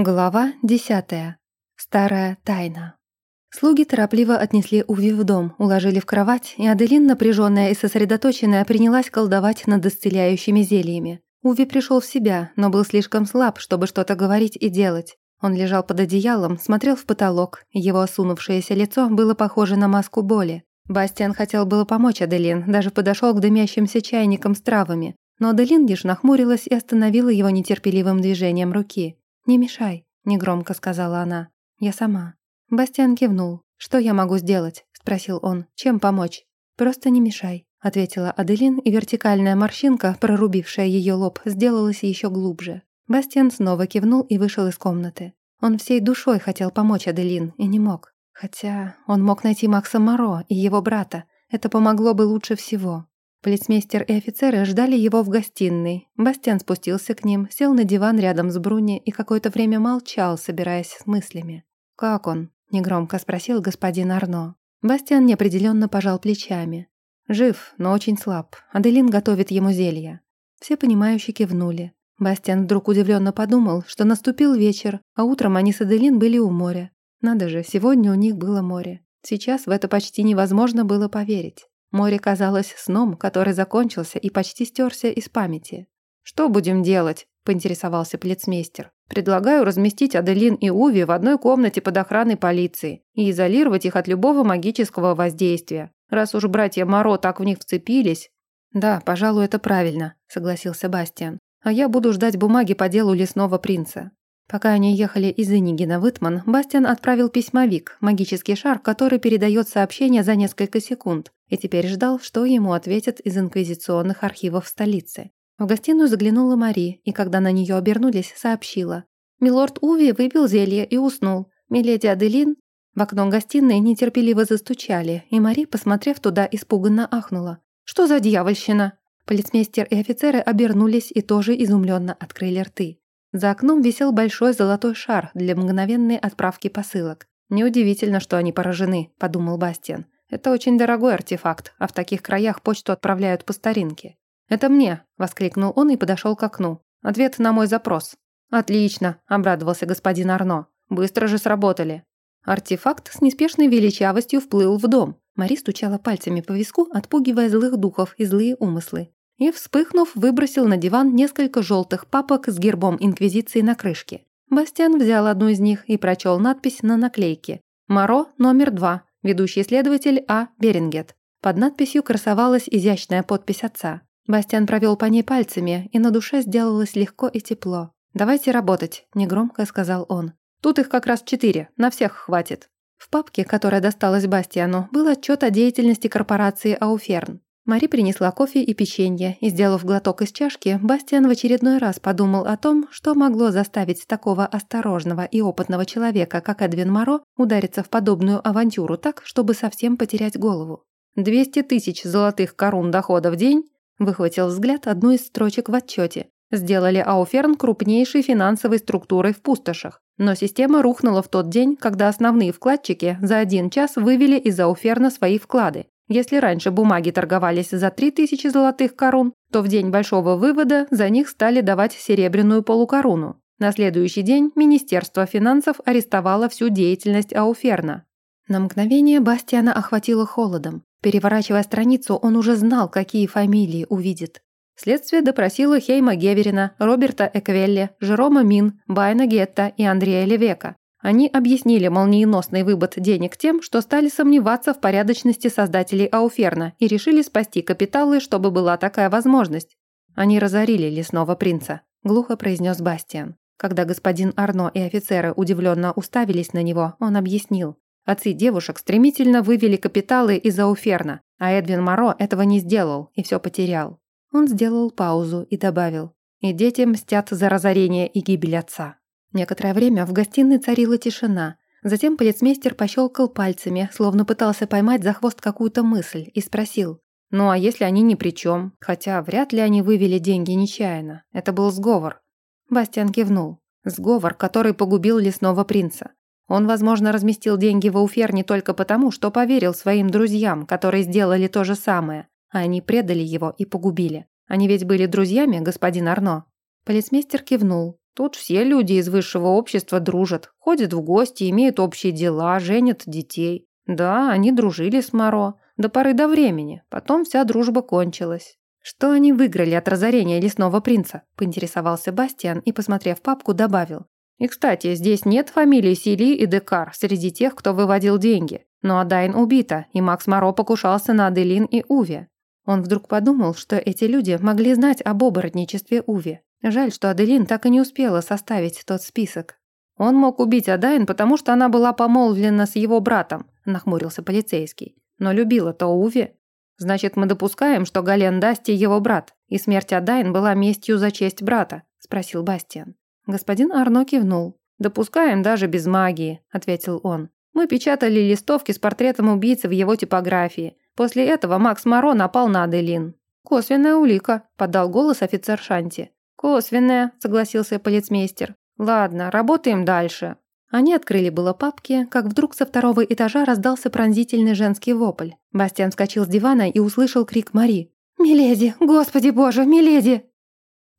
Глава десятая. Старая тайна. Слуги торопливо отнесли Уви в дом, уложили в кровать, и Аделин, напряженная и сосредоточенная, принялась колдовать над исцеляющими зельями. Уви пришел в себя, но был слишком слаб, чтобы что-то говорить и делать. Он лежал под одеялом, смотрел в потолок, его осунувшееся лицо было похоже на маску боли. Бастиан хотел было помочь Аделин, даже подошел к дымящимся чайникам с травами, но Аделин лишь нахмурилась и остановила его нетерпеливым движением руки. «Не мешай», — негромко сказала она. «Я сама». Бастиан кивнул. «Что я могу сделать?» — спросил он. «Чем помочь?» «Просто не мешай», — ответила Аделин, и вертикальная морщинка, прорубившая ее лоб, сделалась еще глубже. Бастиан снова кивнул и вышел из комнаты. Он всей душой хотел помочь Аделин и не мог. Хотя он мог найти Макса Моро и его брата. Это помогло бы лучше всего. Полицмейстер и офицеры ждали его в гостиной. Бастиан спустился к ним, сел на диван рядом с Бруни и какое-то время молчал, собираясь с мыслями. «Как он?» — негромко спросил господин Арно. Бастиан неопределенно пожал плечами. «Жив, но очень слаб. Аделин готовит ему зелья». Все понимающие кивнули. Бастиан вдруг удивленно подумал, что наступил вечер, а утром они с Аделин были у моря. Надо же, сегодня у них было море. Сейчас в это почти невозможно было поверить. Море казалось сном, который закончился и почти стерся из памяти. «Что будем делать?» – поинтересовался полицмейстер. «Предлагаю разместить Аделин и Уви в одной комнате под охраной полиции и изолировать их от любого магического воздействия. Раз уж братья Моро так в них вцепились...» «Да, пожалуй, это правильно», – согласился Бастиан. «А я буду ждать бумаги по делу лесного принца. Пока они ехали из Инигина в Итман, Бастиан отправил письмовик, магический шар, который передает сообщение за несколько секунд, и теперь ждал, что ему ответят из инквизиционных архивов столицы. В гостиную заглянула Мари, и когда на нее обернулись, сообщила. «Милорд Уви выпил зелье и уснул. Миледи Аделин...» В окно гостиной нетерпеливо застучали, и Мари, посмотрев туда, испуганно ахнула. «Что за дьявольщина?» Полицмейстер и офицеры обернулись и тоже изумленно открыли рты. За окном висел большой золотой шар для мгновенной отправки посылок. «Неудивительно, что они поражены», – подумал Бастиан. «Это очень дорогой артефакт, а в таких краях почту отправляют по старинке». «Это мне», – воскликнул он и подошел к окну. «Ответ на мой запрос». «Отлично», – обрадовался господин Арно. «Быстро же сработали». Артефакт с неспешной величавостью вплыл в дом. Мари стучала пальцами по виску, отпугивая злых духов и злые умыслы и, вспыхнув, выбросил на диван несколько желтых папок с гербом Инквизиции на крышке. Бастиан взял одну из них и прочел надпись на наклейке. «Моро, номер два, ведущий следователь А. Берингет». Под надписью красовалась изящная подпись отца. Бастиан провел по ней пальцами, и на душе сделалось легко и тепло. «Давайте работать», – негромко сказал он. «Тут их как раз четыре, на всех хватит». В папке, которая досталась Бастиану, был отчет о деятельности корпорации «Ауферн». Мари принесла кофе и печенье, и, сделав глоток из чашки, Бастиан в очередной раз подумал о том, что могло заставить такого осторожного и опытного человека, как Эдвин Моро, удариться в подобную авантюру так, чтобы совсем потерять голову. «Двести тысяч золотых корун дохода в день?» выхватил взгляд одну из строчек в отчете. Сделали Ауферн крупнейшей финансовой структурой в пустошах. Но система рухнула в тот день, когда основные вкладчики за один час вывели из Ауферна свои вклады. Если раньше бумаги торговались за 3000 золотых корун, то в день большого вывода за них стали давать серебряную полукорону. На следующий день Министерство финансов арестовало всю деятельность Ауферна. На мгновение Бастиана охватило холодом. Переворачивая страницу, он уже знал, какие фамилии увидит. Следствие допросило Хейма Геверина, Роберта Эквелли, Жерома Мин, Байна Гетта и Андрея Левека. Они объяснили молниеносный выбот денег тем, что стали сомневаться в порядочности создателей Ауферна и решили спасти капиталы, чтобы была такая возможность. Они разорили лесного принца, глухо произнес Бастиан. Когда господин Арно и офицеры удивленно уставились на него, он объяснил. Отцы девушек стремительно вывели капиталы из Ауферна, а Эдвин Моро этого не сделал и все потерял. Он сделал паузу и добавил. «И дети мстят за разорение и гибель отца». Некоторое время в гостиной царила тишина. Затем полицмейстер пощелкал пальцами, словно пытался поймать за хвост какую-то мысль, и спросил. «Ну а если они ни при чем? Хотя вряд ли они вывели деньги нечаянно. Это был сговор». Бастиан кивнул. Сговор, который погубил лесного принца. Он, возможно, разместил деньги в Ауфер не только потому, что поверил своим друзьям, которые сделали то же самое, а они предали его и погубили. Они ведь были друзьями, господин Арно. Полицмейстер кивнул. Тут все люди из высшего общества дружат, ходят в гости, имеют общие дела, женят детей. Да, они дружили с Моро до поры до времени, потом вся дружба кончилась. Что они выиграли от разорения лесного принца? поинтересовался Бастиан и, посмотрев папку, добавил. И, кстати, здесь нет фамилий Сили и Декар среди тех, кто выводил деньги. Но Адайн убита, и Макс Моро покушался на Аделин и Уве. Он вдруг подумал, что эти люди могли знать об оборотничестве Уве. Жаль, что Аделин так и не успела составить тот список. Он мог убить Адайн, потому что она была помолвлена с его братом, нахмурился полицейский. Но любила-то Уве. Значит, мы допускаем, что Гален Дасти его брат, и смерть Адайн была местью за честь брата, спросил Бастиан. Господин Арно кивнул. «Допускаем даже без магии», – ответил он. «Мы печатали листовки с портретом убийцы в его типографии. После этого Макс Моро напал на Аделин». «Косвенная улика», – подал голос офицер Шанти. «Косвенная», – согласился полицмейстер. «Ладно, работаем дальше». Они открыли было папки, как вдруг со второго этажа раздался пронзительный женский вопль. Бастиан вскочил с дивана и услышал крик Мари. «Миледи! Господи боже, миледи!»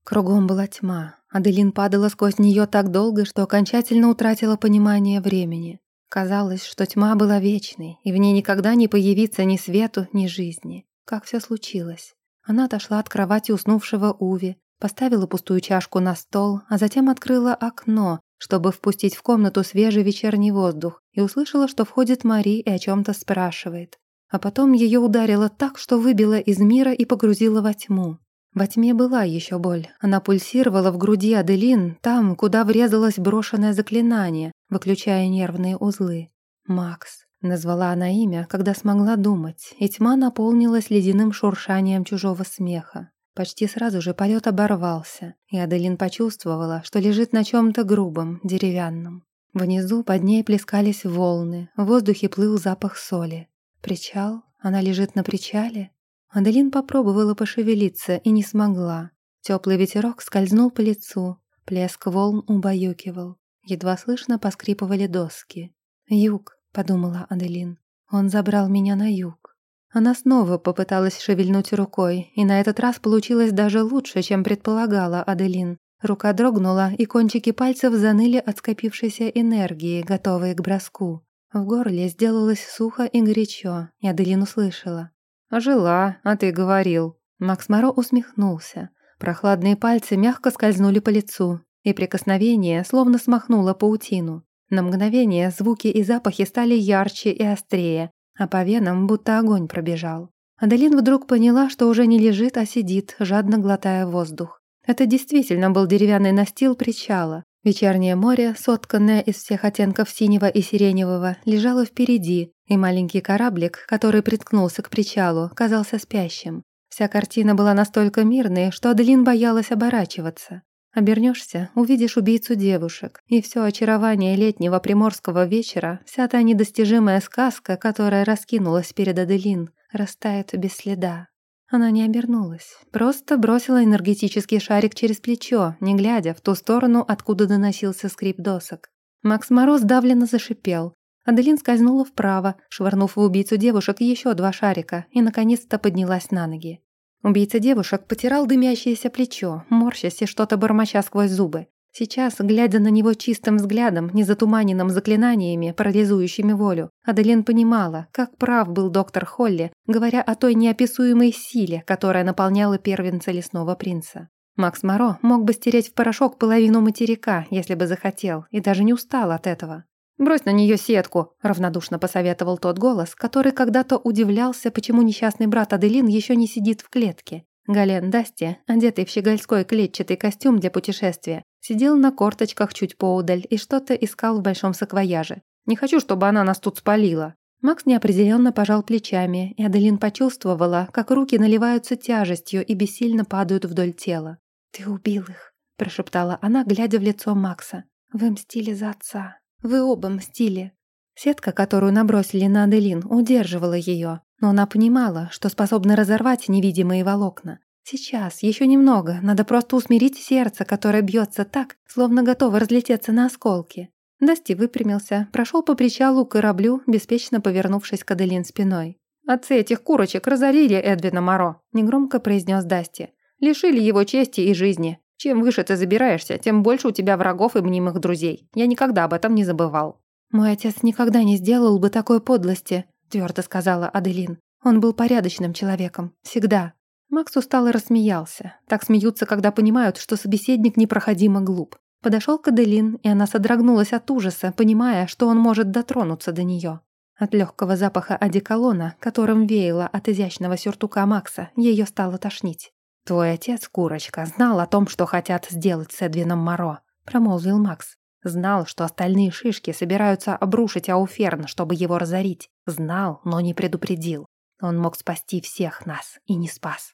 Кругом была тьма. Аделин падала сквозь нее так долго, что окончательно утратила понимание времени. Казалось, что тьма была вечной, и в ней никогда не появится ни свету, ни жизни. Как все случилось? Она отошла от кровати уснувшего Уви, поставила пустую чашку на стол, а затем открыла окно, чтобы впустить в комнату свежий вечерний воздух, и услышала, что входит Мари и о чем-то спрашивает. А потом ее ударило так, что выбило из мира и погрузило во тьму. Во тьме была еще боль. Она пульсировала в груди Аделин, там, куда врезалось брошенное заклинание, выключая нервные узлы. «Макс», — назвала она имя, когда смогла думать, и тьма наполнилась ледяным шуршанием чужого смеха. Почти сразу же полет оборвался, и Аделин почувствовала, что лежит на чем-то грубом, деревянном. Внизу под ней плескались волны, в воздухе плыл запах соли. Причал? Она лежит на причале? Аделин попробовала пошевелиться и не смогла. Теплый ветерок скользнул по лицу, плеск волн убаюкивал. Едва слышно поскрипывали доски. «Юг», — подумала Аделин. «Он забрал меня на юг». Она снова попыталась шевельнуть рукой, и на этот раз получилось даже лучше, чем предполагала Аделин. Рука дрогнула, и кончики пальцев заныли от скопившейся энергии, готовые к броску. В горле сделалось сухо и горячо, и Аделин услышала. «Жила, а ты говорил». Макс Моро усмехнулся. Прохладные пальцы мягко скользнули по лицу, и прикосновение словно смахнуло паутину. На мгновение звуки и запахи стали ярче и острее, а по венам будто огонь пробежал. Аделин вдруг поняла, что уже не лежит, а сидит, жадно глотая воздух. Это действительно был деревянный настил причала. Вечернее море, сотканное из всех оттенков синего и сиреневого, лежало впереди, и маленький кораблик, который приткнулся к причалу, казался спящим. Вся картина была настолько мирной, что Аделин боялась оборачиваться. Обернешься, увидишь убийцу девушек, и все очарование летнего приморского вечера, вся та недостижимая сказка, которая раскинулась перед Аделин, растает без следа. Она не обернулась, просто бросила энергетический шарик через плечо, не глядя в ту сторону, откуда доносился скрип досок. Макс Мороз давленно зашипел, Аделин скользнула вправо, швырнув в убийцу девушек еще два шарика, и наконец-то поднялась на ноги. Убийца девушек потирал дымящееся плечо, морщась и что-то бормоча сквозь зубы. Сейчас, глядя на него чистым взглядом, не затуманенным заклинаниями, парализующими волю, Аделин понимала, как прав был доктор Холли, говоря о той неописуемой силе, которая наполняла первенца лесного принца. Макс Моро мог бы стереть в порошок половину материка, если бы захотел, и даже не устал от этого. «Брось на нее сетку», — равнодушно посоветовал тот голос, который когда-то удивлялся, почему несчастный брат Аделин еще не сидит в клетке. Гален Дасти, одетый в щегольской клетчатый костюм для путешествия, сидел на корточках чуть поудаль и что-то искал в большом саквояже. «Не хочу, чтобы она нас тут спалила». Макс неопределенно пожал плечами, и Аделин почувствовала, как руки наливаются тяжестью и бессильно падают вдоль тела. «Ты убил их», – прошептала она, глядя в лицо Макса. «Вы мстили за отца». Вы оба мстили. Сетка, которую набросили на Аделин, удерживала ее, но она понимала, что способна разорвать невидимые волокна. Сейчас, еще немного, надо просто усмирить сердце, которое бьется так, словно готово разлететься на осколки. Дасти выпрямился, прошел по причалу к кораблю, беспечно повернувшись к Аделин спиной. «Отцы этих курочек разорили Эдвина Моро», — негромко произнес Дасти. «Лишили его чести и жизни. Чем выше ты забираешься, тем больше у тебя врагов и мнимых друзей. Я никогда об этом не забывал». «Мой отец никогда не сделал бы такой подлости», — твердо сказала Аделин. «Он был порядочным человеком. Всегда». Макс устало рассмеялся. Так смеются, когда понимают, что собеседник непроходимо глуп. Подошел к Аделин, и она содрогнулась от ужаса, понимая, что он может дотронуться до нее. От легкого запаха одеколона, которым веяло от изящного сюртука Макса, ее стало тошнить. «Твой отец, курочка, знал о том, что хотят сделать с Эдвином Моро», — промолвил Макс. Знал, что остальные шишки собираются обрушить Ауферн, чтобы его разорить. Знал, но не предупредил. Он мог спасти всех нас и не спас.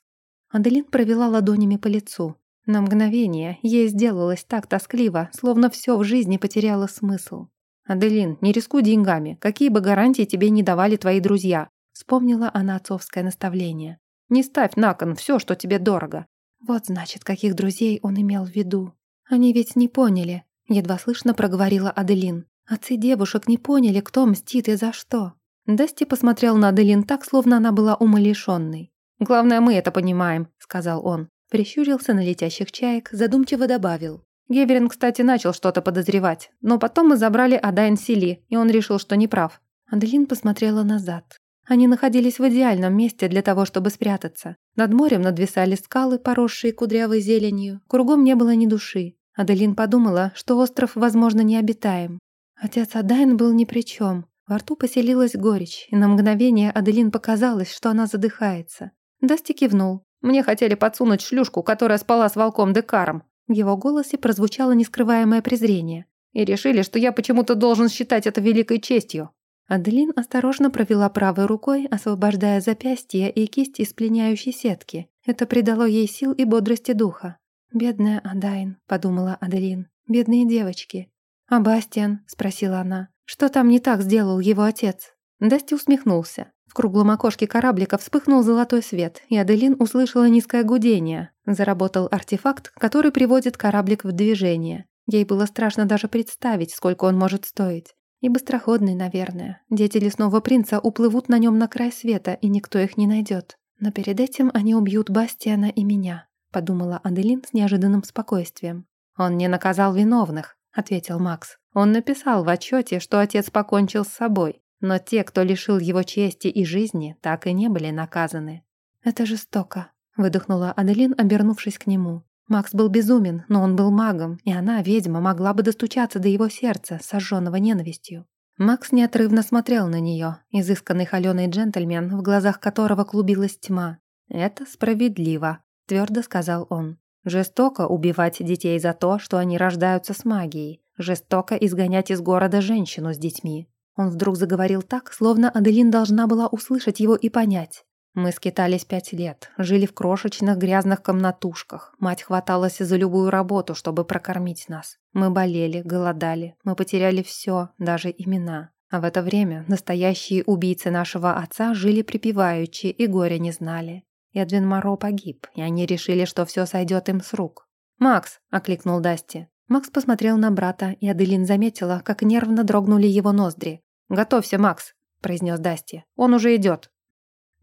Аделин провела ладонями по лицу. На мгновение ей сделалось так тоскливо, словно все в жизни потеряло смысл. «Аделин, не рискуй деньгами, какие бы гарантии тебе не давали твои друзья», вспомнила она отцовское наставление. «Не ставь на кон все, что тебе дорого». Вот значит, каких друзей он имел в виду. Они ведь не поняли, едва слышно проговорила Аделин. Отцы девушек не поняли, кто мстит и за что. Дасти посмотрел на Аделин так, словно она была умалишенной. «Главное, мы это понимаем», — сказал он. Прищурился на летящих чаек, задумчиво добавил. Геверин, кстати, начал что-то подозревать. Но потом мы забрали Адайн Сили, и он решил, что не прав. Аделин посмотрела назад. Они находились в идеальном месте для того, чтобы спрятаться. Над морем надвисали скалы, поросшие кудрявой зеленью. Кругом не было ни души. Аделин подумала, что остров, возможно, необитаем. Отец Адайн был ни при чем. Во рту поселилась горечь, и на мгновение Аделин показалось, что она задыхается. Дасти кивнул. Мне хотели подсунуть шлюшку, которая спала с волком Декаром. В его голосе прозвучало нескрываемое презрение. И решили, что я почему-то должен считать это великой честью. Аделин осторожно провела правой рукой, освобождая запястье и кисть из пленяющей сетки. Это придало ей сил и бодрости духа. «Бедная Адайн», — подумала Аделин. «Бедные девочки». «А Бастиан?» — спросила она. «Что там не так сделал его отец?» Дасти усмехнулся. В круглом окошке кораблика вспыхнул золотой свет, и Аделин услышала низкое гудение. Заработал артефакт, который приводит кораблик в движение. Ей было страшно даже представить, сколько он может стоить. И быстроходный, наверное. Дети лесного принца уплывут на нем на край света, и никто их не найдет. Но перед этим они убьют Бастиана и меня, подумала Аделин с неожиданным спокойствием. Он не наказал виновных, ответил Макс. Он написал в отчете, что отец покончил с собой. Но те, кто лишил его чести и жизни, так и не были наказаны. «Это жестоко», — выдохнула Аделин, обернувшись к нему. Макс был безумен, но он был магом, и она, ведьма, могла бы достучаться до его сердца, сожженного ненавистью. Макс неотрывно смотрел на нее, изысканный холеный джентльмен, в глазах которого клубилась тьма. «Это справедливо», — твердо сказал он. «Жестоко убивать детей за то, что они рождаются с магией. Жестоко изгонять из города женщину с детьми. Он вдруг заговорил так, словно Аделин должна была услышать его и понять. Мы скитались пять лет, жили в крошечных грязных комнатушках. Мать хваталась за любую работу, чтобы прокормить нас. Мы болели, голодали, мы потеряли все, даже имена. А в это время настоящие убийцы нашего отца жили припеваючи и горя не знали. Эдвин Моро погиб, и они решили, что все сойдет им с рук. «Макс!» – окликнул Дасти. Макс посмотрел на брата, и Аделин заметила, как нервно дрогнули его ноздри. «Готовься, Макс», — произнес Дасти. «Он уже идет».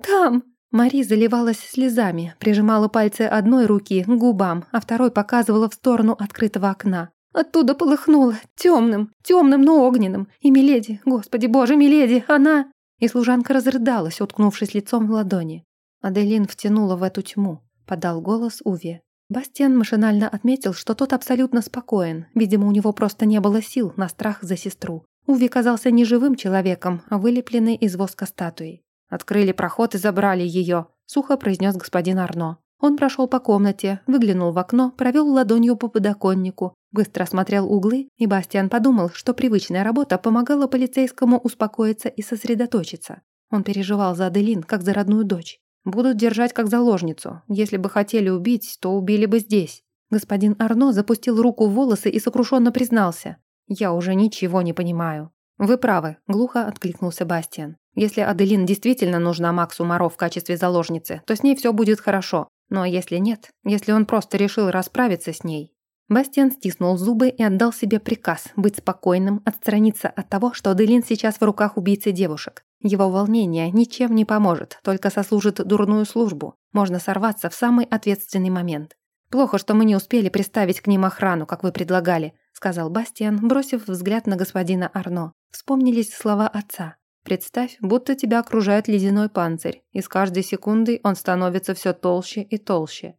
«Там!» Мари заливалась слезами, прижимала пальцы одной руки к губам, а второй показывала в сторону открытого окна. Оттуда полыхнуло, темным, темным, но огненным. И Миледи, господи боже, Миледи, она... И служанка разрыдалась, уткнувшись лицом в ладони. Аделин втянула в эту тьму. Подал голос Уве. Бастиан машинально отметил, что тот абсолютно спокоен. Видимо, у него просто не было сил на страх за сестру. Уви казался не живым человеком, а вылепленной из воска статуей. «Открыли проход и забрали ее», — сухо произнес господин Арно. Он прошел по комнате, выглянул в окно, провел ладонью по подоконнику, быстро осмотрел углы, и Бастиан подумал, что привычная работа помогала полицейскому успокоиться и сосредоточиться. Он переживал за Аделин, как за родную дочь. «Будут держать как заложницу. Если бы хотели убить, то убили бы здесь». Господин Арно запустил руку в волосы и сокрушенно признался. «Я уже ничего не понимаю». «Вы правы», — глухо откликнулся Бастиан. «Если Аделин действительно нужна Максу Моро в качестве заложницы, то с ней все будет хорошо. Но если нет, если он просто решил расправиться с ней...» Бастиан стиснул зубы и отдал себе приказ быть спокойным, отстраниться от того, что Аделин сейчас в руках убийцы девушек. Его волнение ничем не поможет, только сослужит дурную службу. Можно сорваться в самый ответственный момент. Плохо, что мы не успели приставить к ним охрану, как вы предлагали», сказал Бастиан, бросив взгляд на господина Арно. Вспомнились слова отца. «Представь, будто тебя окружает ледяной панцирь, и с каждой секундой он становится все толще и толще».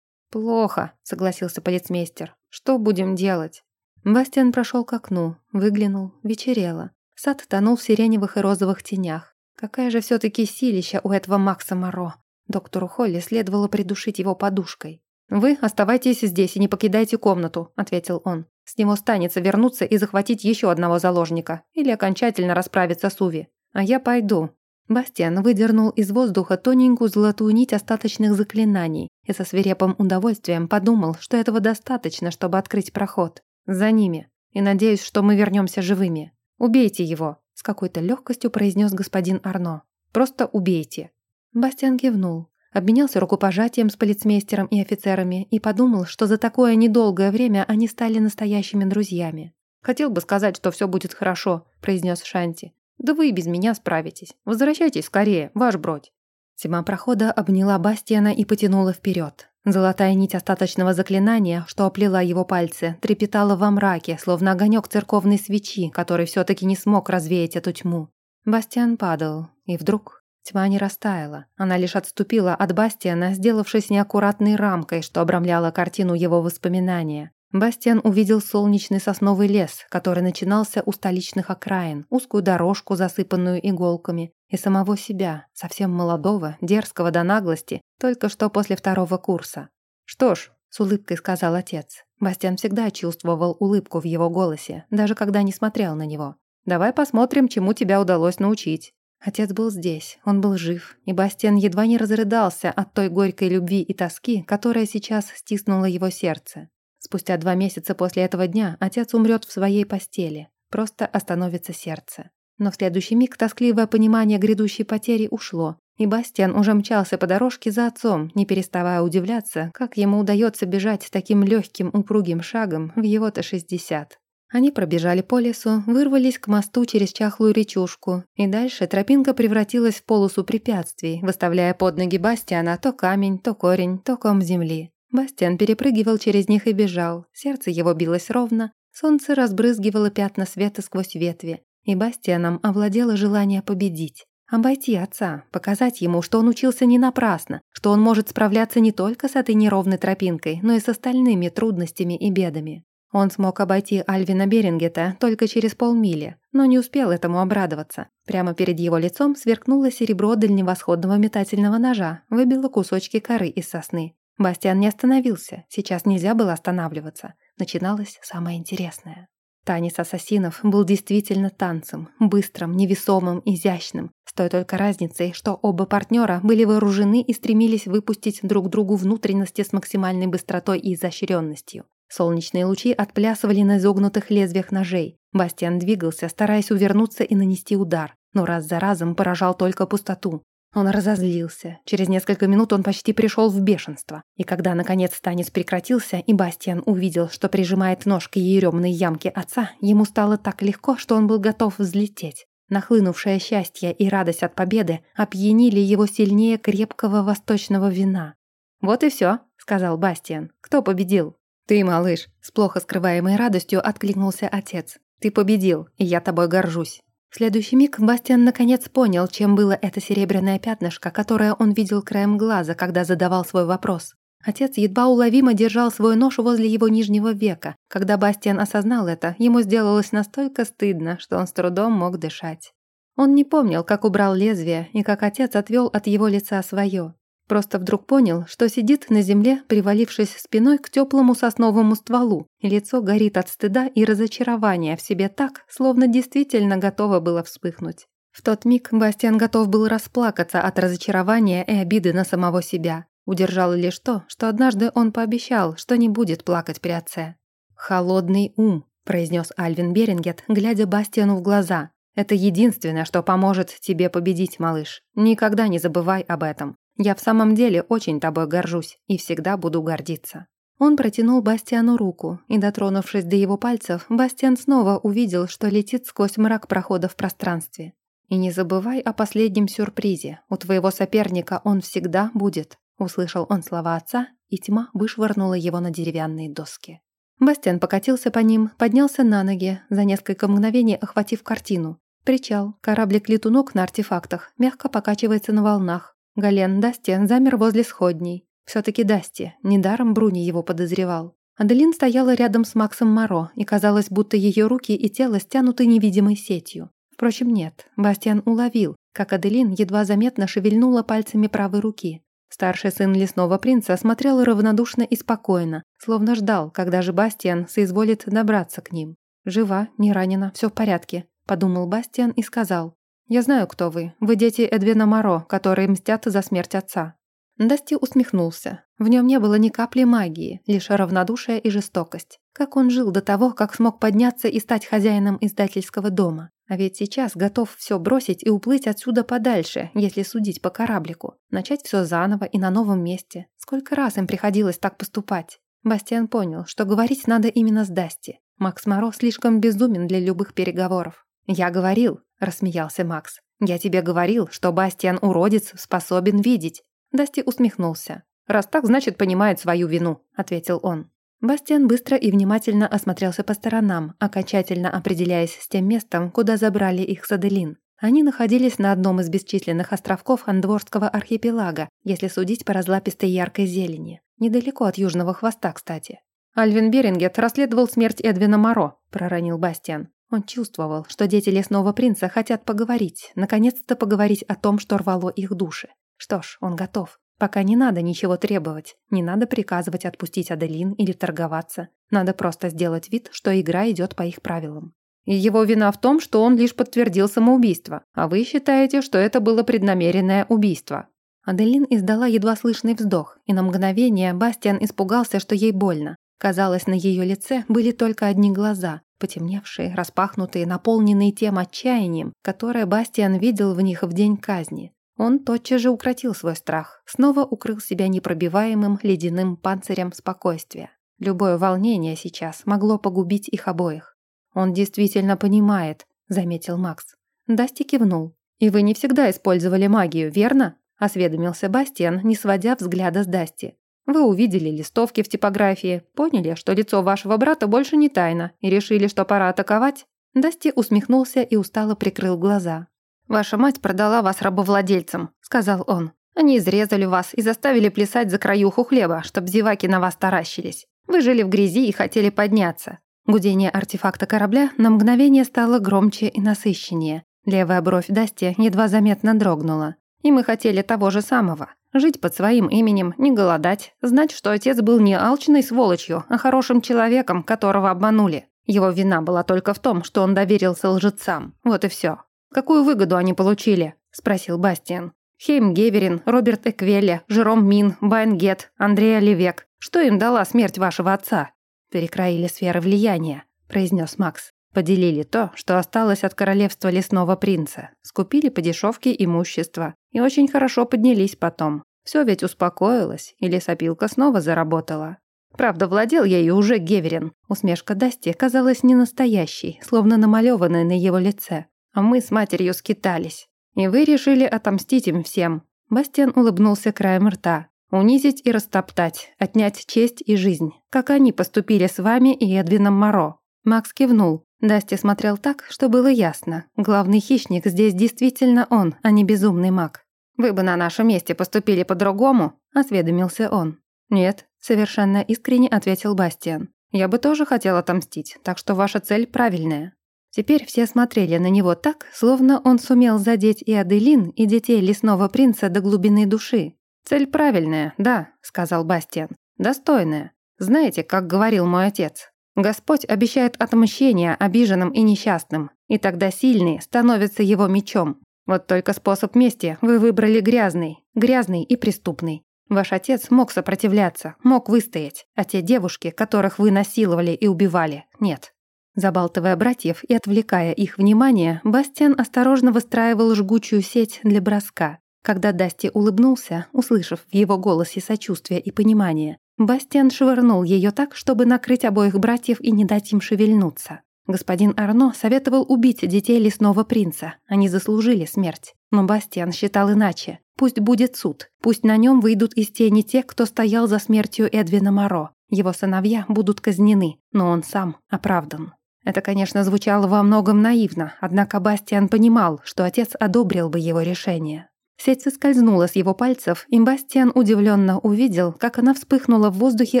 «Плохо», — согласился полицмейстер. «Что будем делать?» Бастиан прошел к окну, выглянул, вечерело. Сад тонул в сиреневых и розовых тенях. Какая же все-таки силища у этого Макса Моро. Доктору Холли следовало придушить его подушкой. «Вы оставайтесь здесь и не покидайте комнату», — ответил он. «С него станется вернуться и захватить еще одного заложника или окончательно расправиться с Уви. А я пойду». Бастиан выдернул из воздуха тоненькую золотую нить остаточных заклинаний и со свирепым удовольствием подумал, что этого достаточно, чтобы открыть проход. «За ними. И надеюсь, что мы вернемся живыми. Убейте его», — с какой-то легкостью произнес господин Арно. «Просто убейте». Бастиан кивнул обменялся рукопожатием с полицмейстером и офицерами и подумал, что за такое недолгое время они стали настоящими друзьями. «Хотел бы сказать, что все будет хорошо», – произнес Шанти. «Да вы и без меня справитесь. Возвращайтесь скорее, ваш бродь». Тьма прохода обняла Бастиана и потянула вперед. Золотая нить остаточного заклинания, что оплела его пальцы, трепетала во мраке, словно огонек церковной свечи, который все-таки не смог развеять эту тьму. Бастиан падал, и вдруг Тьма не растаяла, она лишь отступила от Бастиана, сделавшись неаккуратной рамкой, что обрамляла картину его воспоминания. Бастиан увидел солнечный сосновый лес, который начинался у столичных окраин, узкую дорожку, засыпанную иголками, и самого себя, совсем молодого, дерзкого до наглости, только что после второго курса. «Что ж», — с улыбкой сказал отец. Бастиан всегда чувствовал улыбку в его голосе, даже когда не смотрел на него. «Давай посмотрим, чему тебя удалось научить». Отец был здесь, он был жив, и Бастиан едва не разрыдался от той горькой любви и тоски, которая сейчас стиснула его сердце. Спустя два месяца после этого дня отец умрет в своей постели, просто остановится сердце. Но в следующий миг тоскливое понимание грядущей потери ушло, и Бастиан уже мчался по дорожке за отцом, не переставая удивляться, как ему удается бежать таким легким упругим шагом в его-то шестьдесят. Они пробежали по лесу, вырвались к мосту через чахлую речушку, и дальше тропинка превратилась в полосу препятствий, выставляя под ноги Бастиана то камень, то корень, то ком земли. Бастиан перепрыгивал через них и бежал, сердце его билось ровно, солнце разбрызгивало пятна света сквозь ветви, и Бастианом овладело желание победить. Обойти отца, показать ему, что он учился не напрасно, что он может справляться не только с этой неровной тропинкой, но и с остальными трудностями и бедами. Он смог обойти Альвина Берингета только через полмили, но не успел этому обрадоваться. Прямо перед его лицом сверкнуло серебро дальневосходного метательного ножа, выбило кусочки коры из сосны. Бастиан не остановился, сейчас нельзя было останавливаться. Начиналось самое интересное. Танец ассасинов был действительно танцем, быстрым, невесомым, изящным, с той только разницей, что оба партнера были вооружены и стремились выпустить друг другу внутренности с максимальной быстротой и изощренностью. Солнечные лучи отплясывали на изогнутых лезвиях ножей. Бастиан двигался, стараясь увернуться и нанести удар, но раз за разом поражал только пустоту. Он разозлился. Через несколько минут он почти пришел в бешенство. И когда, наконец, танец прекратился, и Бастиан увидел, что прижимает нож к еремной ямке отца, ему стало так легко, что он был готов взлететь. Нахлынувшее счастье и радость от победы опьянили его сильнее крепкого восточного вина. «Вот и все», — сказал Бастиан. «Кто победил?» «Ты, малыш», — с плохо скрываемой радостью откликнулся отец. «Ты победил, и я тобой горжусь». В следующий миг Бастиан наконец понял, чем было это серебряное пятнышко, которое он видел краем глаза, когда задавал свой вопрос. Отец едва уловимо держал свой нож возле его нижнего века. Когда Бастиан осознал это, ему сделалось настолько стыдно, что он с трудом мог дышать. Он не помнил, как убрал лезвие и как отец отвел от его лица свое. Просто вдруг понял, что сидит на земле, привалившись спиной к теплому сосновому стволу, и лицо горит от стыда и разочарования в себе так, словно действительно готово было вспыхнуть. В тот миг Бастиан готов был расплакаться от разочарования и обиды на самого себя. Удержал лишь то, что однажды он пообещал, что не будет плакать при отце. «Холодный ум», – произнес Альвин Берингет, глядя Бастиану в глаза. «Это единственное, что поможет тебе победить, малыш. Никогда не забывай об этом. Я в самом деле очень тобой горжусь и всегда буду гордиться». Он протянул Бастиану руку, и, дотронувшись до его пальцев, Бастиан снова увидел, что летит сквозь мрак прохода в пространстве. «И не забывай о последнем сюрпризе. У твоего соперника он всегда будет», — услышал он слова отца и тьма вышвырнула его на деревянные доски. Бастиан покатился по ним, поднялся на ноги, за несколько мгновений охватив картину. Причал, кораблик-летунок на артефактах, мягко покачивается на волнах. Гален Дастиан замер возле сходней. все таки Дасти, недаром Бруни его подозревал. Аделин стояла рядом с Максом Моро, и казалось, будто ее руки и тело стянуты невидимой сетью. Впрочем, нет, Бастиан уловил, как Аделин едва заметно шевельнула пальцами правой руки. Старший сын лесного принца смотрел равнодушно и спокойно, словно ждал, когда же Бастиан соизволит добраться к ним. «Жива, не ранена, все в порядке», — подумал Бастиан и сказал. «Я знаю, кто вы. Вы дети Эдвина Моро, которые мстят за смерть отца». Дасти усмехнулся. В нем не было ни капли магии, лишь равнодушие и жестокость. Как он жил до того, как смог подняться и стать хозяином издательского дома? А ведь сейчас готов все бросить и уплыть отсюда подальше, если судить по кораблику. Начать все заново и на новом месте. Сколько раз им приходилось так поступать? Бастиан понял, что говорить надо именно с Дасти. Макс Моро слишком безумен для любых переговоров. «Я говорил», — рассмеялся Макс. «Я тебе говорил, что Бастиан уродец способен видеть. Дасти усмехнулся. «Раз так, значит, понимает свою вину», — ответил он. Бастиан быстро и внимательно осмотрелся по сторонам, окончательно определяясь с тем местом, куда забрали их с Аделин. Они находились на одном из бесчисленных островков Андворского архипелага, если судить по разлапистой яркой зелени. Недалеко от Южного хвоста, кстати. «Альвин Берингет расследовал смерть Эдвина Моро», – проронил Бастиан. Он чувствовал, что дети Лесного Принца хотят поговорить, наконец-то поговорить о том, что рвало их души. Что ж, он готов. Пока не надо ничего требовать, не надо приказывать отпустить Аделин или торговаться. Надо просто сделать вид, что игра идет по их правилам. Его вина в том, что он лишь подтвердил самоубийство, а вы считаете, что это было преднамеренное убийство. Аделин издала едва слышный вздох, и на мгновение Бастиан испугался, что ей больно. Казалось, на ее лице были только одни глаза, потемневшие, распахнутые, наполненные тем отчаянием, которое Бастиан видел в них в день казни. Он тотчас же укротил свой страх, снова укрыл себя непробиваемым ледяным панцирем спокойствия. Любое волнение сейчас могло погубить их обоих. «Он действительно понимает», — заметил Макс. Дасти кивнул. «И вы не всегда использовали магию, верно?» — осведомился Бастиан, не сводя взгляда с Дасти. «Вы увидели листовки в типографии, поняли, что лицо вашего брата больше не тайна, и решили, что пора атаковать?» Дасти усмехнулся и устало прикрыл глаза. «Ваша мать продала вас рабовладельцам», — сказал он. «Они изрезали вас и заставили плясать за краюху хлеба, чтобы зеваки на вас таращились. Вы жили в грязи и хотели подняться». Гудение артефакта корабля на мгновение стало громче и насыщеннее. Левая бровь Дасти едва заметно дрогнула. И мы хотели того же самого. Жить под своим именем, не голодать, знать, что отец был не алчной сволочью, а хорошим человеком, которого обманули. Его вина была только в том, что он доверился лжецам. Вот и все. «Какую выгоду они получили?» – спросил Бастиан. «Хейм Геверин, Роберт Эквелли, Жером Мин, Байнгет, Андрей Оливек. Что им дала смерть вашего отца?» «Перекроили сферы влияния», – произнес Макс. «Поделили то, что осталось от королевства лесного принца. Скупили по дешевке имущество. И очень хорошо поднялись потом. Все ведь успокоилось, и лесопилка снова заработала. Правда, владел ею уже Геверин. Усмешка Дасти казалась ненастоящей, словно намалеванной на его лице а мы с матерью скитались. И вы решили отомстить им всем». Бастиан улыбнулся краем рта. «Унизить и растоптать, отнять честь и жизнь, как они поступили с вами и Эдвином Моро». Макс кивнул. Дасти смотрел так, что было ясно. Главный хищник здесь действительно он, а не безумный маг. «Вы бы на нашем месте поступили по-другому?» – осведомился он. «Нет», – совершенно искренне ответил Бастиан. «Я бы тоже хотел отомстить, так что ваша цель правильная. Теперь все смотрели на него так, словно он сумел задеть и Аделин, и детей лесного принца до глубины души. «Цель правильная, да», — сказал Бастиан. «Достойная. Знаете, как говорил мой отец, Господь обещает отмщение обиженным и несчастным, и тогда сильный становится его мечом. Вот только способ мести вы выбрали грязный, грязный и преступный. Ваш отец мог сопротивляться, мог выстоять, а те девушки, которых вы насиловали и убивали, нет. Забалтывая братьев и отвлекая их внимание, Бастиан осторожно выстраивал жгучую сеть для броска. Когда Дасти улыбнулся, услышав в его голосе сочувствие и понимание, Бастиан швырнул ее так, чтобы накрыть обоих братьев и не дать им шевельнуться. Господин Арно советовал убить детей лесного принца. Они заслужили смерть. Но Бастиан считал иначе. Пусть будет суд. Пусть на нем выйдут из тени те, кто стоял за смертью Эдвина Моро. Его сыновья будут казнены, но он сам оправдан. Это, конечно, звучало во многом наивно, однако Бастиан понимал, что отец одобрил бы его решение. Сеть соскользнула с его пальцев, и Бастиан удивленно увидел, как она вспыхнула в воздухе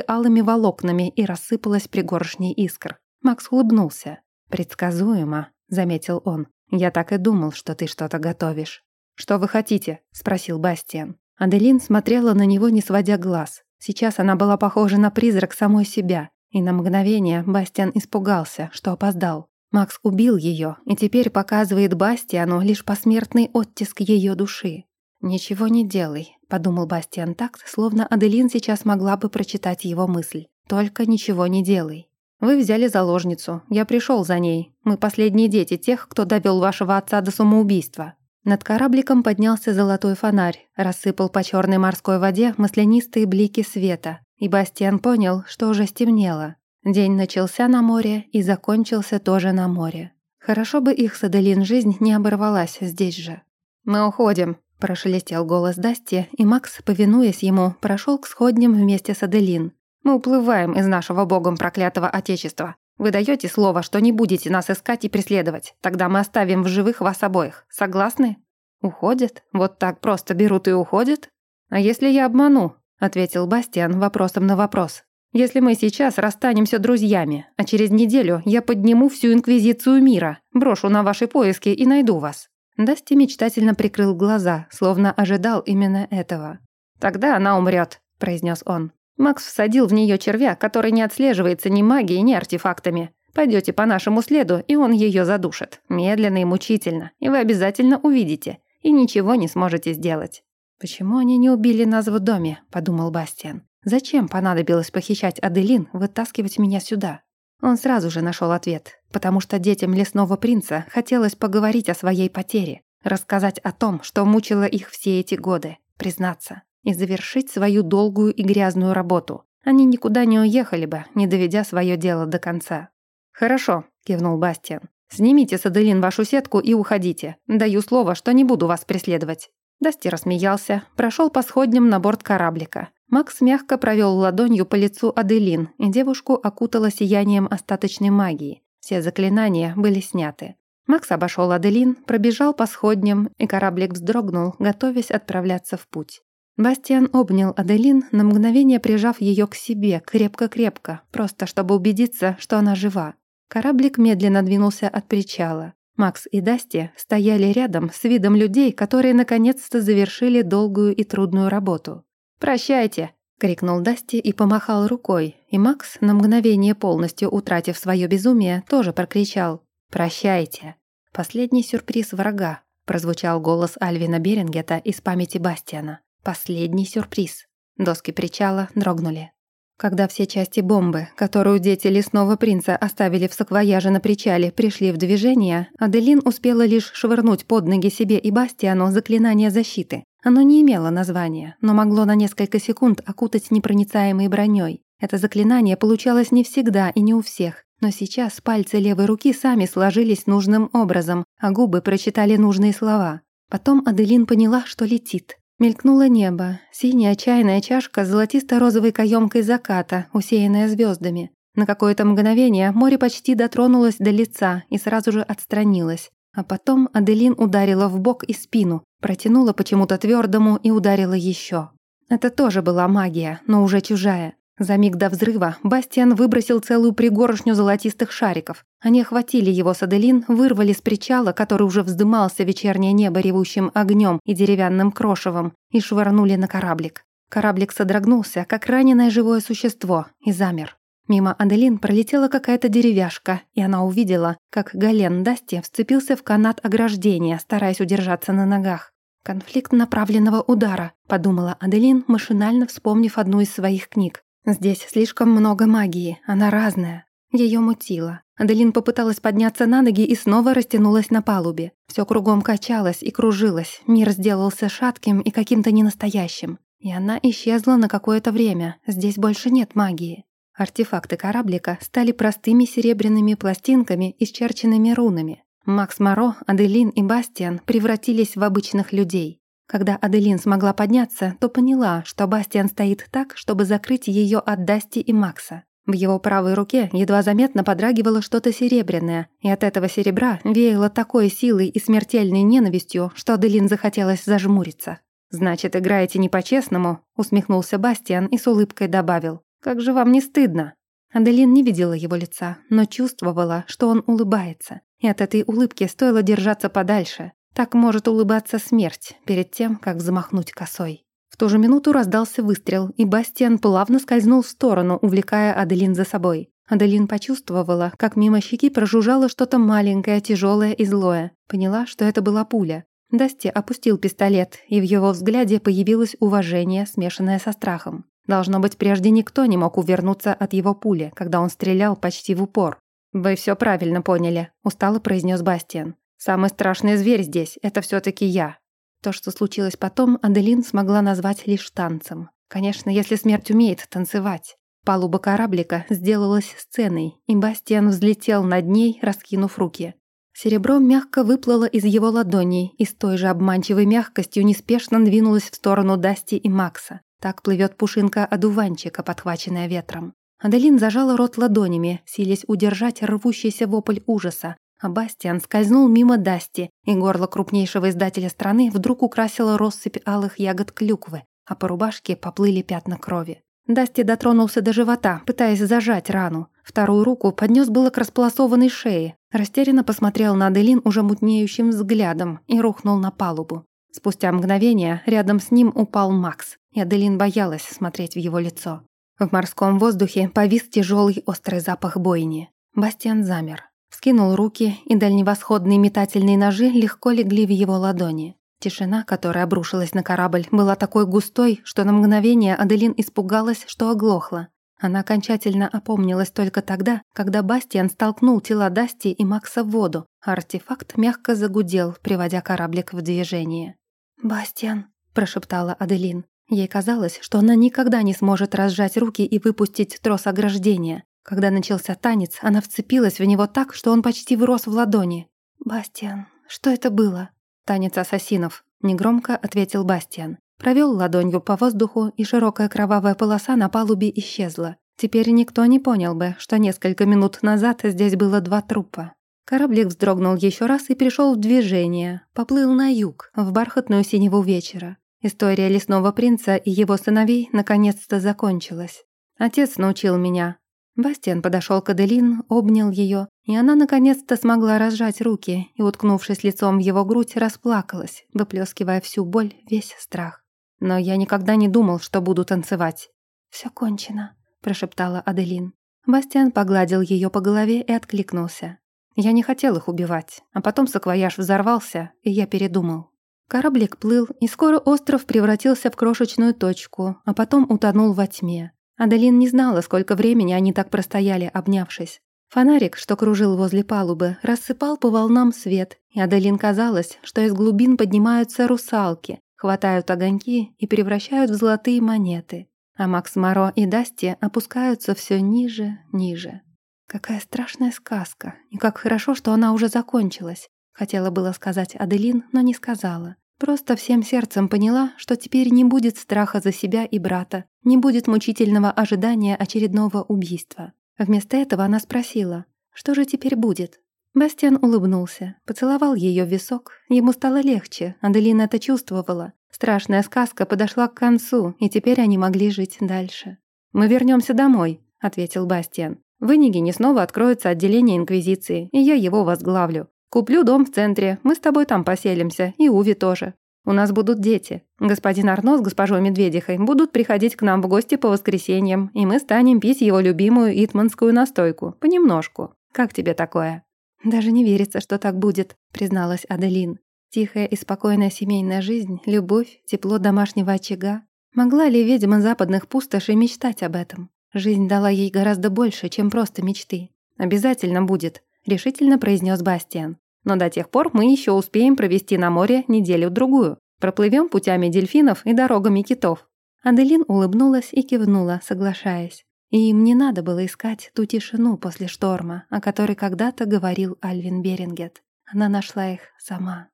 алыми волокнами и рассыпалась пригоршней искр. Макс улыбнулся. «Предсказуемо», — заметил он. «Я так и думал, что ты что-то готовишь». «Что вы хотите?» — спросил Бастиан. Аделин смотрела на него, не сводя глаз. Сейчас она была похожа на призрак самой себя, и на мгновение Бастиан испугался, что опоздал. Макс убил ее и теперь показывает Бастиану лишь посмертный оттиск ее души. «Ничего не делай», — подумал Бастиан так, словно Аделин сейчас могла бы прочитать его мысль. «Только ничего не делай». «Вы взяли заложницу. Я пришел за ней. Мы последние дети тех, кто довел вашего отца до самоубийства». Над корабликом поднялся золотой фонарь, рассыпал по черной морской воде маслянистые блики света, и Бастиан понял, что уже стемнело. День начался на море и закончился тоже на море. Хорошо бы их с Аделин жизнь не оборвалась здесь же. «Мы уходим», – прошелестел голос Дасти, и Макс, повинуясь ему, прошел к сходням вместе с Аделин. «Мы уплываем из нашего богом проклятого отечества. Вы даете слово, что не будете нас искать и преследовать. Тогда мы оставим в живых вас обоих. Согласны?» «Уходят? Вот так просто берут и уходят?» «А если я обману?» – ответил Бастиан вопросом на вопрос. «Если мы сейчас расстанемся друзьями, а через неделю я подниму всю инквизицию мира, брошу на ваши поиски и найду вас». Дасти мечтательно прикрыл глаза, словно ожидал именно этого. «Тогда она умрет», – произнес он. Макс всадил в нее червя, который не отслеживается ни магией, ни артефактами. Пойдете по нашему следу, и он ее задушит. Медленно и мучительно. И вы обязательно увидите. И ничего не сможете сделать. «Почему они не убили нас в доме?» – подумал Бастиан. «Зачем понадобилось похищать Аделин, вытаскивать меня сюда?» Он сразу же нашел ответ. Потому что детям лесного принца хотелось поговорить о своей потере, рассказать о том, что мучило их все эти годы, признаться и завершить свою долгую и грязную работу. Они никуда не уехали бы, не доведя свое дело до конца. «Хорошо», — кивнул Бастиан. «Снимите с Аделин вашу сетку и уходите. Даю слово, что не буду вас преследовать». Дасти рассмеялся, прошел по сходням на борт кораблика. Макс мягко провел ладонью по лицу Аделин, и девушку окутало сиянием остаточной магии. Все заклинания были сняты. Макс обошел Аделин, пробежал по сходням, и кораблик вздрогнул, готовясь отправляться в путь. Бастиан обнял Аделин, на мгновение прижав ее к себе, крепко-крепко, просто чтобы убедиться, что она жива. Кораблик медленно двинулся от причала. Макс и Дасти стояли рядом с видом людей, которые наконец-то завершили долгую и трудную работу. «Прощайте!» — крикнул Дасти и помахал рукой, и Макс, на мгновение полностью утратив свое безумие, тоже прокричал «Прощайте!» «Последний сюрприз врага», — прозвучал голос Альвина Берингета из памяти Бастиана. Последний сюрприз. Доски причала дрогнули. Когда все части бомбы, которую дети лесного принца оставили в саквояже на причале, пришли в движение, Аделин успела лишь швырнуть под ноги себе и Бастиану заклинание защиты. Оно не имело названия, но могло на несколько секунд окутать непроницаемой броней. Это заклинание получалось не всегда и не у всех, но сейчас пальцы левой руки сами сложились нужным образом, а губы прочитали нужные слова. Потом Аделин поняла, что летит. Мелькнуло небо, синяя чайная чашка с золотисто-розовой каемкой заката, усеянная звездами. На какое-то мгновение море почти дотронулось до лица и сразу же отстранилось. А потом Аделин ударила в бок и спину, протянула почему-то твердому и ударила еще. Это тоже была магия, но уже чужая. За миг до взрыва Бастиан выбросил целую пригоршню золотистых шариков. Они охватили его с Аделин, вырвали с причала, который уже вздымался вечернее небо ревущим огнем и деревянным крошевом, и швырнули на кораблик. Кораблик содрогнулся, как раненое живое существо, и замер. Мимо Аделин пролетела какая-то деревяшка, и она увидела, как Гален Дасти вцепился в канат ограждения, стараясь удержаться на ногах. «Конфликт направленного удара», — подумала Аделин, машинально вспомнив одну из своих книг. Здесь слишком много магии, она разная. Ее мутило. Аделин попыталась подняться на ноги и снова растянулась на палубе. Все кругом качалось и кружилось, мир сделался шатким и каким-то ненастоящим. И она исчезла на какое-то время, здесь больше нет магии. Артефакты кораблика стали простыми серебряными пластинками, исчерченными рунами. Макс Моро, Аделин и Бастиан превратились в обычных людей. Когда Аделин смогла подняться, то поняла, что Бастиан стоит так, чтобы закрыть ее от Дасти и Макса. В его правой руке едва заметно подрагивало что-то серебряное, и от этого серебра веяло такой силой и смертельной ненавистью, что Аделин захотелось зажмуриться. «Значит, играете не по-честному?» — усмехнулся Бастиан и с улыбкой добавил. «Как же вам не стыдно?» Аделин не видела его лица, но чувствовала, что он улыбается. И от этой улыбки стоило держаться подальше. Так может улыбаться смерть перед тем, как взмахнуть косой. В ту же минуту раздался выстрел, и Бастиан плавно скользнул в сторону, увлекая Аделин за собой. Аделин почувствовала, как мимо щеки прожужжало что-то маленькое, тяжелое и злое. Поняла, что это была пуля. Дасти опустил пистолет, и в его взгляде появилось уважение, смешанное со страхом. Должно быть, прежде никто не мог увернуться от его пули, когда он стрелял почти в упор. «Вы все правильно поняли», — устало произнес Бастиан. «Самый страшный зверь здесь — это все таки я. То, что случилось потом, Аделин смогла назвать лишь танцем. Конечно, если смерть умеет танцевать. Палуба кораблика сделалась сценой, и Бастиан взлетел над ней, раскинув руки. Серебро мягко выплыло из его ладоней и с той же обманчивой мягкостью неспешно двинулось в сторону Дасти и Макса. Так плывет пушинка одуванчика, подхваченная ветром. Аделин зажала рот ладонями, силясь удержать рвущийся вопль ужаса, а Бастиан скользнул мимо Дасти, и горло крупнейшего издателя страны вдруг украсило россыпь алых ягод клюквы, а по рубашке поплыли пятна крови. Дасти дотронулся до живота, пытаясь зажать рану. Вторую руку поднес было к располосованной шее, растерянно посмотрел на Аделин уже мутнеющим взглядом и рухнул на палубу. Спустя мгновение рядом с ним упал Макс, и Аделин боялась смотреть в его лицо. В морском воздухе повис тяжелый острый запах бойни. Бастиан замер. Вскинул руки, и дальневосходные метательные ножи легко легли в его ладони. Тишина, которая обрушилась на корабль, была такой густой, что на мгновение Аделин испугалась, что оглохла. Она окончательно опомнилась только тогда, когда Бастиан столкнул тела Дасти и Макса в воду, а артефакт мягко загудел, приводя кораблик в движение. «Бастиан», – прошептала Аделин. Ей казалось, что она никогда не сможет разжать руки и выпустить трос ограждения, когда начался танец, она вцепилась в него так, что он почти врос в ладони. «Бастиан, что это было?» «Танец ассасинов», — негромко ответил Бастиан. Провел ладонью по воздуху, и широкая кровавая полоса на палубе исчезла. Теперь никто не понял бы, что несколько минут назад здесь было два трупа. Кораблик вздрогнул еще раз и пришел в движение. Поплыл на юг, в бархатную синеву вечера. История лесного принца и его сыновей наконец-то закончилась. Отец научил меня, Бастиан подошел к Аделин, обнял ее, и она наконец-то смогла разжать руки и, уткнувшись лицом в его грудь, расплакалась, выплескивая всю боль, весь страх. Но я никогда не думал, что буду танцевать. Все кончено», – прошептала Аделин. Бастиан погладил ее по голове и откликнулся. Я не хотел их убивать, а потом саквояж взорвался, и я передумал. Кораблик плыл, и скоро остров превратился в крошечную точку, а потом утонул во тьме. Адалин не знала, сколько времени они так простояли, обнявшись. Фонарик, что кружил возле палубы, рассыпал по волнам свет, и Адалин казалось, что из глубин поднимаются русалки, хватают огоньки и превращают в золотые монеты. А Макс Моро и Дасти опускаются все ниже, ниже. Какая страшная сказка, и как хорошо, что она уже закончилась. Хотела было сказать Аделин, но не сказала. Просто всем сердцем поняла, что теперь не будет страха за себя и брата, не будет мучительного ожидания очередного убийства. Вместо этого она спросила, что же теперь будет? Бастиан улыбнулся, поцеловал ее в висок. Ему стало легче, Аделина это чувствовала. Страшная сказка подошла к концу, и теперь они могли жить дальше. «Мы вернемся домой», — ответил Бастиан. «В Инигине снова откроется отделение Инквизиции, и я его возглавлю. Куплю дом в центре, мы с тобой там поселимся, и Уви тоже. У нас будут дети. Господин Арно с госпожой Медведихой будут приходить к нам в гости по воскресеньям, и мы станем пить его любимую итманскую настойку, понемножку. Как тебе такое?» «Даже не верится, что так будет», — призналась Аделин. Тихая и спокойная семейная жизнь, любовь, тепло домашнего очага. Могла ли ведьма западных пустошей мечтать об этом? Жизнь дала ей гораздо больше, чем просто мечты. «Обязательно будет», решительно произнес Бастиан. Но до тех пор мы еще успеем провести на море неделю-другую. Проплывем путями дельфинов и дорогами китов. Аделин улыбнулась и кивнула, соглашаясь. И им не надо было искать ту тишину после шторма, о которой когда-то говорил Альвин Берингет. Она нашла их сама.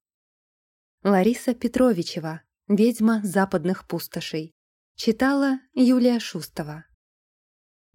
Лариса Петровичева, ведьма западных пустошей. Читала Юлия Шустова.